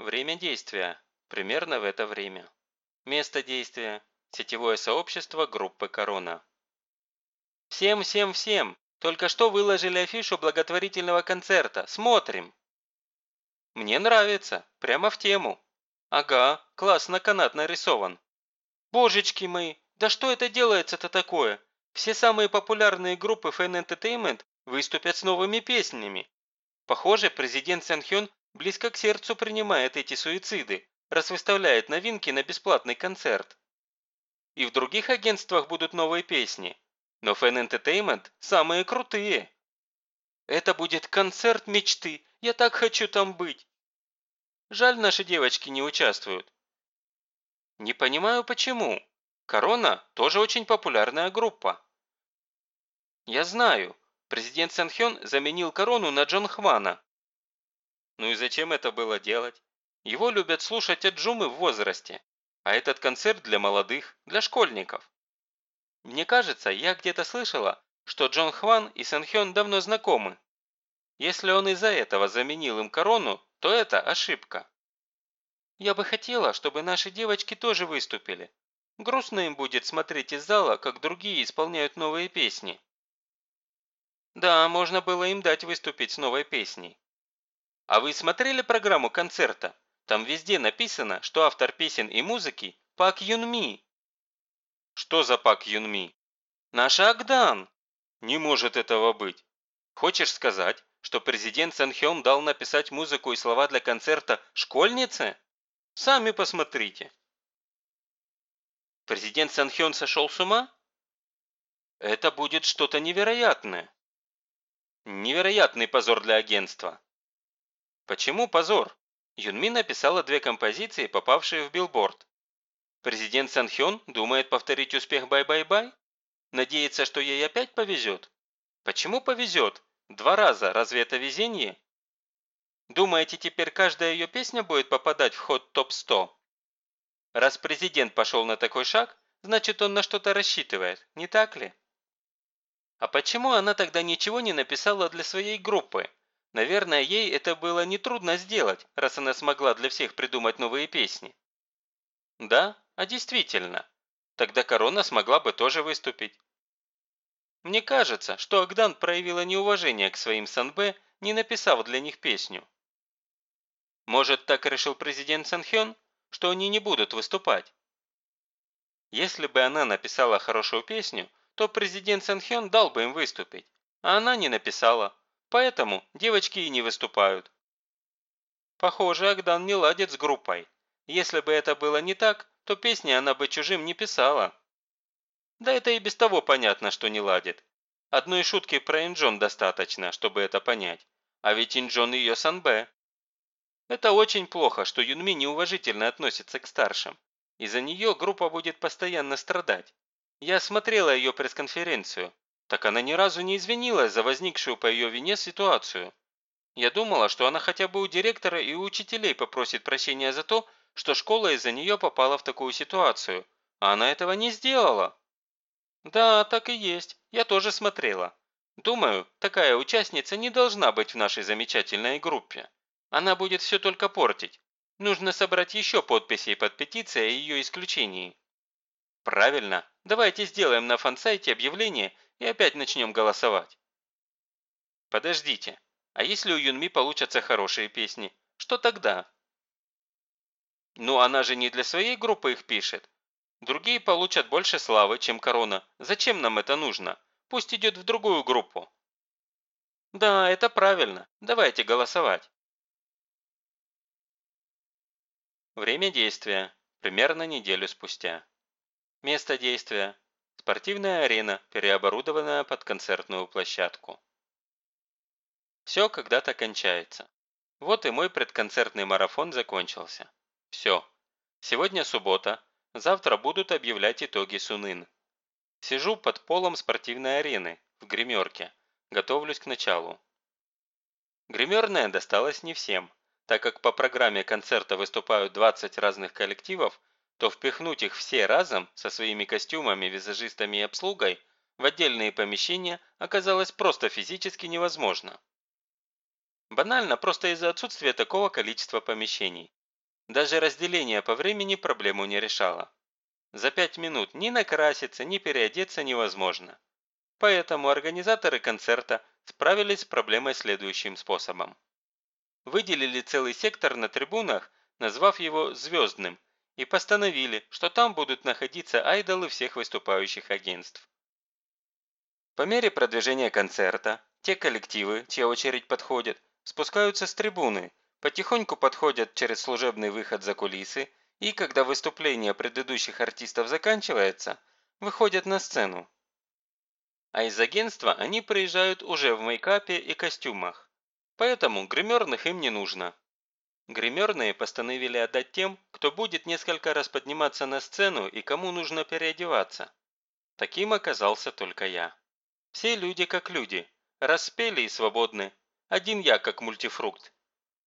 Время действия. Примерно в это время. Место действия. Сетевое сообщество группы «Корона». «Всем, всем, всем! Только что выложили афишу благотворительного концерта. Смотрим!» «Мне нравится. Прямо в тему». «Ага, классно канат нарисован». «Божечки мои! Да что это делается-то такое? Все самые популярные группы Fan Entertainment выступят с новыми песнями. Похоже, президент Сэнхён близко к сердцу принимает эти суициды, раз выставляет новинки на бесплатный концерт. И в других агентствах будут новые песни, но Fan Entertainment самые крутые. Это будет концерт мечты, я так хочу там быть. Жаль, наши девочки не участвуют. Не понимаю, почему. Корона тоже очень популярная группа. Я знаю, президент Сэнхён заменил Корону на Джон Хвана, ну и зачем это было делать? Его любят слушать от Джумы в возрасте, а этот концерт для молодых, для школьников. Мне кажется, я где-то слышала, что Джон Хван и Сэнхён давно знакомы. Если он из-за этого заменил им корону, то это ошибка. Я бы хотела, чтобы наши девочки тоже выступили. Грустно им будет смотреть из зала, как другие исполняют новые песни. Да, можно было им дать выступить с новой песней. А вы смотрели программу концерта? Там везде написано, что автор песен и музыки – Пак Юн Ми. Что за Пак Юн Ми? Наша Агдан. Не может этого быть. Хочешь сказать, что президент Сэн Хён дал написать музыку и слова для концерта школьнице? Сами посмотрите. Президент Сэн Хён сошел с ума? Это будет что-то невероятное. Невероятный позор для агентства. Почему позор? Юнми написала две композиции, попавшие в билборд. Президент Сан Хён думает повторить успех «Bye Bye Bye»? Надеется, что ей опять повезет? Почему повезет? Два раза, разве это везение? Думаете, теперь каждая ее песня будет попадать в ход топ-100? Раз президент пошел на такой шаг, значит он на что-то рассчитывает, не так ли? А почему она тогда ничего не написала для своей группы? Наверное, ей это было нетрудно сделать, раз она смогла для всех придумать новые песни. Да, а действительно. Тогда Корона смогла бы тоже выступить. Мне кажется, что Агдан проявила неуважение к своим Санбэ, не написав для них песню. Может, так решил президент Санхён, что они не будут выступать? Если бы она написала хорошую песню, то президент Санхён дал бы им выступить, а она не написала, Поэтому девочки и не выступают. Похоже, Агдан не ладит с группой. Если бы это было не так, то песни она бы чужим не писала. Да это и без того понятно, что не ладит. Одной шутки про Инджон достаточно, чтобы это понять. А ведь Инджон ее санбэ. Это очень плохо, что Юнми неуважительно относится к старшим. Из-за нее группа будет постоянно страдать. Я смотрела ее пресс-конференцию. Так она ни разу не извинилась за возникшую по ее вине ситуацию. Я думала, что она хотя бы у директора и у учителей попросит прощения за то, что школа из-за нее попала в такую ситуацию, а она этого не сделала. Да, так и есть, я тоже смотрела. Думаю, такая участница не должна быть в нашей замечательной группе. Она будет все только портить. Нужно собрать еще подписей под петицией о ее исключении. Правильно, давайте сделаем на фан-сайте объявление и опять начнем голосовать. Подождите, а если у Юнми получатся хорошие песни, что тогда? Ну она же не для своей группы их пишет. Другие получат больше славы, чем Корона. Зачем нам это нужно? Пусть идет в другую группу. Да, это правильно. Давайте голосовать. Время действия. Примерно неделю спустя. Место действия. Спортивная арена, переоборудованная под концертную площадку. Все когда-то кончается. Вот и мой предконцертный марафон закончился. Все. Сегодня суббота, завтра будут объявлять итоги Сунын. Сижу под полом спортивной арены, в гримерке, готовлюсь к началу. Гримерная досталась не всем, так как по программе концерта выступают 20 разных коллективов, то впихнуть их все разом со своими костюмами, визажистами и обслугой в отдельные помещения оказалось просто физически невозможно. Банально просто из-за отсутствия такого количества помещений. Даже разделение по времени проблему не решало. За пять минут ни накраситься, ни переодеться невозможно. Поэтому организаторы концерта справились с проблемой следующим способом. Выделили целый сектор на трибунах, назвав его «звездным», и постановили, что там будут находиться айдолы всех выступающих агентств. По мере продвижения концерта, те коллективы, чья очередь подходит, спускаются с трибуны, потихоньку подходят через служебный выход за кулисы и, когда выступление предыдущих артистов заканчивается, выходят на сцену. А из агентства они приезжают уже в мейкапе и костюмах, поэтому гримерных им не нужно. Гримерные постановили отдать тем, кто будет несколько раз подниматься на сцену и кому нужно переодеваться. Таким оказался только я. Все люди как люди, распели и свободны. Один я как мультифрукт.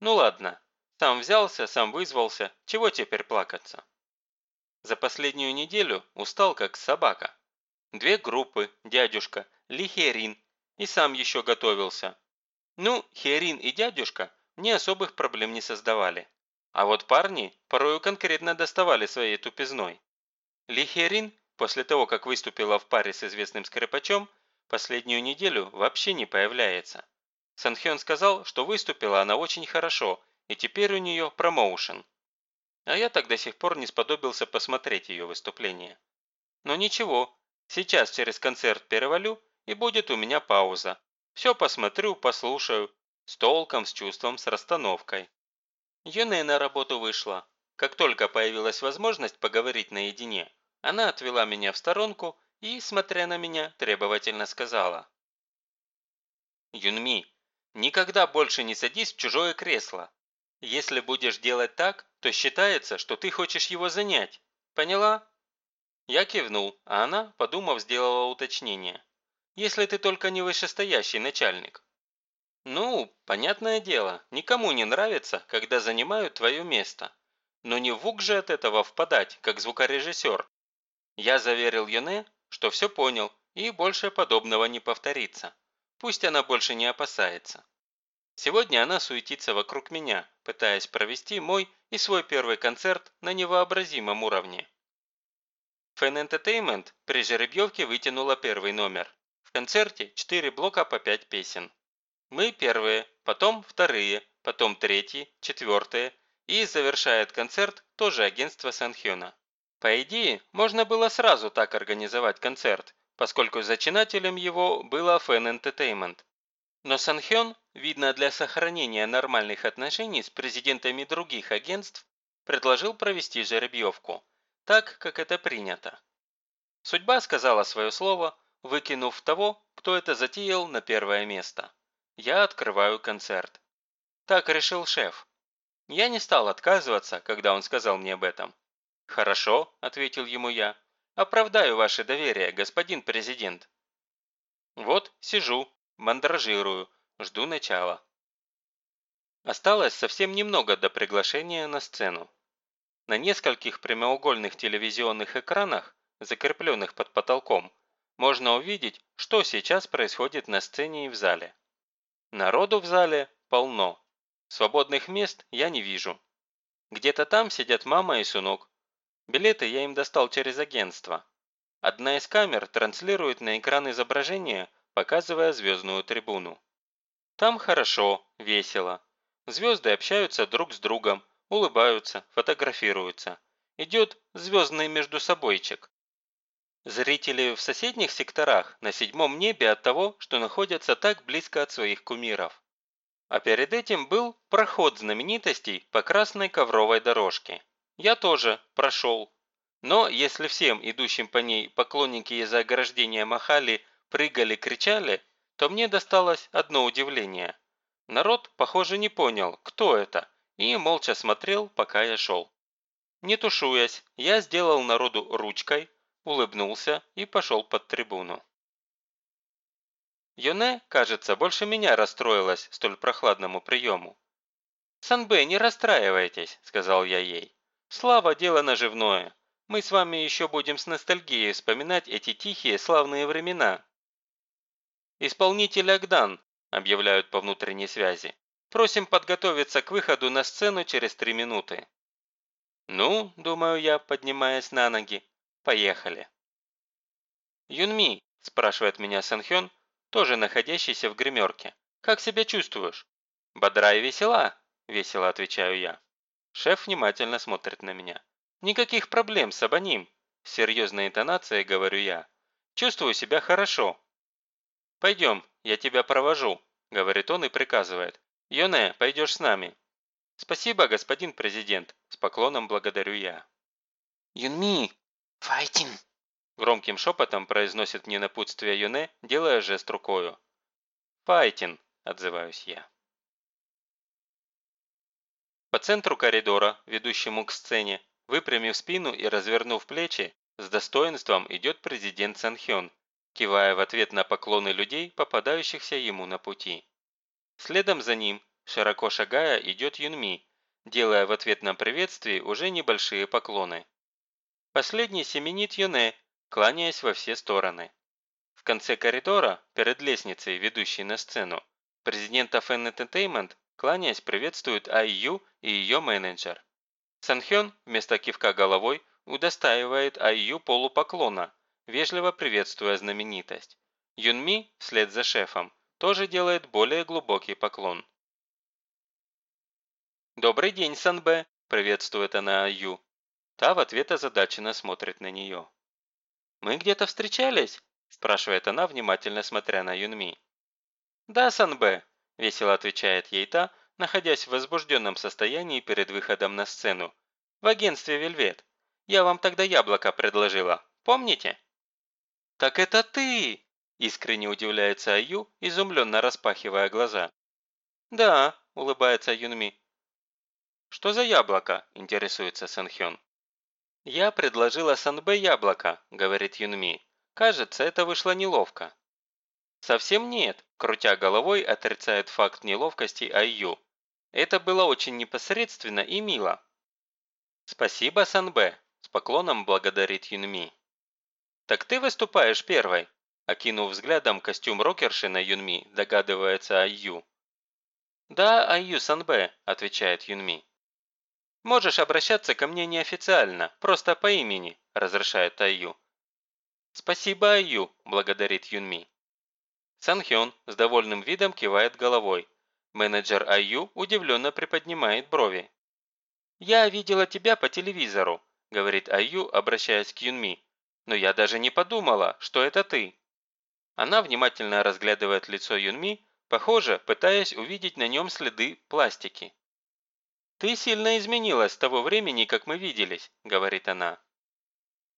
Ну ладно, сам взялся, сам вызвался, чего теперь плакаться? За последнюю неделю устал как собака. Две группы, дядюшка, Лихерин и сам еще готовился. Ну, Херин и дядюшка мне особых проблем не создавали. А вот парни порою конкретно доставали своей тупизной. Лихерин, после того, как выступила в паре с известным скрипачом, последнюю неделю вообще не появляется. Санхён сказал, что выступила она очень хорошо, и теперь у нее промоушен. А я так до сих пор не сподобился посмотреть ее выступление. Но ничего, сейчас через концерт перевалю, и будет у меня пауза. Все посмотрю, послушаю, с толком, с чувством, с расстановкой. Юная на работу вышла. Как только появилась возможность поговорить наедине, она отвела меня в сторонку и, смотря на меня, требовательно сказала. «Юнми, никогда больше не садись в чужое кресло. Если будешь делать так, то считается, что ты хочешь его занять. Поняла?» Я кивнул, а она, подумав, сделала уточнение. «Если ты только не вышестоящий начальник». «Ну, понятное дело, никому не нравится, когда занимают твое место. Но не в УК же от этого впадать, как звукорежиссер». Я заверил Юне, что все понял и больше подобного не повторится. Пусть она больше не опасается. Сегодня она суетится вокруг меня, пытаясь провести мой и свой первый концерт на невообразимом уровне. Fan Entertainment при жеребьевке вытянула первый номер. В концерте 4 блока по 5 песен. Мы первые, потом вторые, потом третьи, четвертые и завершает концерт тоже агентство Санхёна. По идее, можно было сразу так организовать концерт, поскольку зачинателем его было Fan Entertainment. Но Санхён, видно для сохранения нормальных отношений с президентами других агентств, предложил провести жеребьевку, так, как это принято. Судьба сказала свое слово, выкинув того, кто это затеял на первое место. Я открываю концерт. Так решил шеф. Я не стал отказываться, когда он сказал мне об этом. «Хорошо», – ответил ему я. «Оправдаю ваше доверие, господин президент». Вот сижу, мандражирую, жду начала. Осталось совсем немного до приглашения на сцену. На нескольких прямоугольных телевизионных экранах, закрепленных под потолком, можно увидеть, что сейчас происходит на сцене и в зале. Народу в зале полно. Свободных мест я не вижу. Где-то там сидят мама и сынок, Билеты я им достал через агентство. Одна из камер транслирует на экран изображение, показывая звездную трибуну. Там хорошо, весело. Звезды общаются друг с другом, улыбаются, фотографируются. Идет звездный между собойчик. Зрители в соседних секторах на седьмом небе от того, что находятся так близко от своих кумиров. А перед этим был проход знаменитостей по красной ковровой дорожке. Я тоже прошел. Но если всем идущим по ней поклонники из-за ограждения махали, прыгали, кричали, то мне досталось одно удивление. Народ, похоже, не понял, кто это, и молча смотрел, пока я шел. Не тушуясь, я сделал народу ручкой, улыбнулся и пошел под трибуну. Йоне, кажется, больше меня расстроилась столь прохладному приему. «Санбэ, не расстраивайтесь», – сказал я ей. Слава – дело наживное. Мы с вами еще будем с ностальгией вспоминать эти тихие славные времена. Исполнитель Агдан, объявляют по внутренней связи. Просим подготовиться к выходу на сцену через три минуты. Ну, думаю я, поднимаясь на ноги, поехали. Юнми, спрашивает меня Санхён, тоже находящийся в гримерке. Как себя чувствуешь? Бодра и весела, весело отвечаю я. Шеф внимательно смотрит на меня. Никаких проблем с абоним, с серьезной интонацией говорю я. Чувствую себя хорошо. Пойдем, я тебя провожу, говорит он и приказывает. Йоне, пойдешь с нами. «Спасибо, господин президент», – с поклоном благодарю я. «Юнми, файтин!» – громким шепотом произносит мне напутствие Юне, делая жест рукою. «Файтин», – отзываюсь я. По центру коридора, ведущему к сцене, выпрямив спину и развернув плечи, с достоинством идет президент Санхён, кивая в ответ на поклоны людей, попадающихся ему на пути. Следом за ним Широко шагая, идет Юнми, делая в ответ на приветствие уже небольшие поклоны. Последний семенит Юне, кланяясь во все стороны. В конце коридора, перед лестницей, ведущей на сцену, президент Fan Entertainment, кланяясь, приветствует Айю и ее менеджер. Санхён вместо кивка головой удостаивает Айю полупоклона, вежливо приветствуя знаменитость. Юнми, вслед за шефом, тоже делает более глубокий поклон. «Добрый день, Санбэ!» – приветствует она Аю. Та в ответ озадаченно смотрит на нее. «Мы где-то встречались?» – спрашивает она, внимательно смотря на Юнми. «Да, Санбэ», – весело отвечает ей та, находясь в возбужденном состоянии перед выходом на сцену. «В агентстве «Вельвет». Я вам тогда яблоко предложила. Помните?» «Так это ты!» – искренне удивляется Аю, изумленно распахивая глаза. «Да», – улыбается Юнми, «Что за яблоко?» – интересуется Санхён. «Я предложила Санбэ яблоко», – говорит Юнми. «Кажется, это вышло неловко». «Совсем нет», – крутя головой, отрицает факт неловкости Айю. «Это было очень непосредственно и мило». «Спасибо, Санбэ», – с поклоном благодарит Юнми. «Так ты выступаешь первой», – окинув взглядом костюм рокерши на Юнми, догадывается Айю. «Да, Айю Санбэ», – отвечает Юнми. «Можешь обращаться ко мне неофициально, просто по имени», – разрешает Айю. «Спасибо, Айю», – благодарит Юнми. Санхён с довольным видом кивает головой. Менеджер Айю удивленно приподнимает брови. «Я видела тебя по телевизору», – говорит Айю, обращаясь к Юнми. «Но я даже не подумала, что это ты». Она внимательно разглядывает лицо Юнми, похоже, пытаясь увидеть на нем следы пластики. «Ты сильно изменилась с того времени, как мы виделись», – говорит она.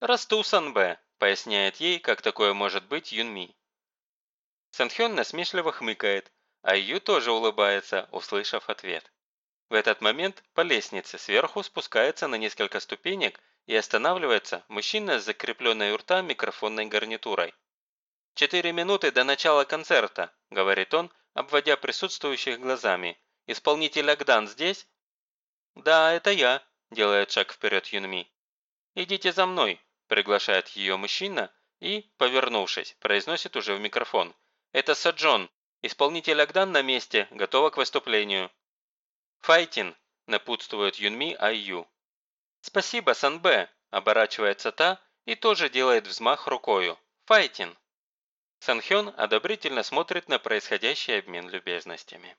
«Расту, Санбэ», – поясняет ей, как такое может быть Юнми. Санхён насмешливо хмыкает, а Ю тоже улыбается, услышав ответ. В этот момент по лестнице сверху спускается на несколько ступенек и останавливается мужчина с закрепленной у рта микрофонной гарнитурой. «Четыре минуты до начала концерта», – говорит он, обводя присутствующих глазами. «Исполнитель Агдан здесь?» «Да, это я», – делает шаг вперед Юнми. «Идите за мной», – приглашает ее мужчина и, повернувшись, произносит уже в микрофон. «Это Саджон. Исполнитель Агдан на месте, готова к выступлению». «Файтин», – напутствует Юнми Айю. «Спасибо, Санбэ», – оборачивается та и тоже делает взмах рукою. «Файтин». Санхён одобрительно смотрит на происходящий обмен любезностями.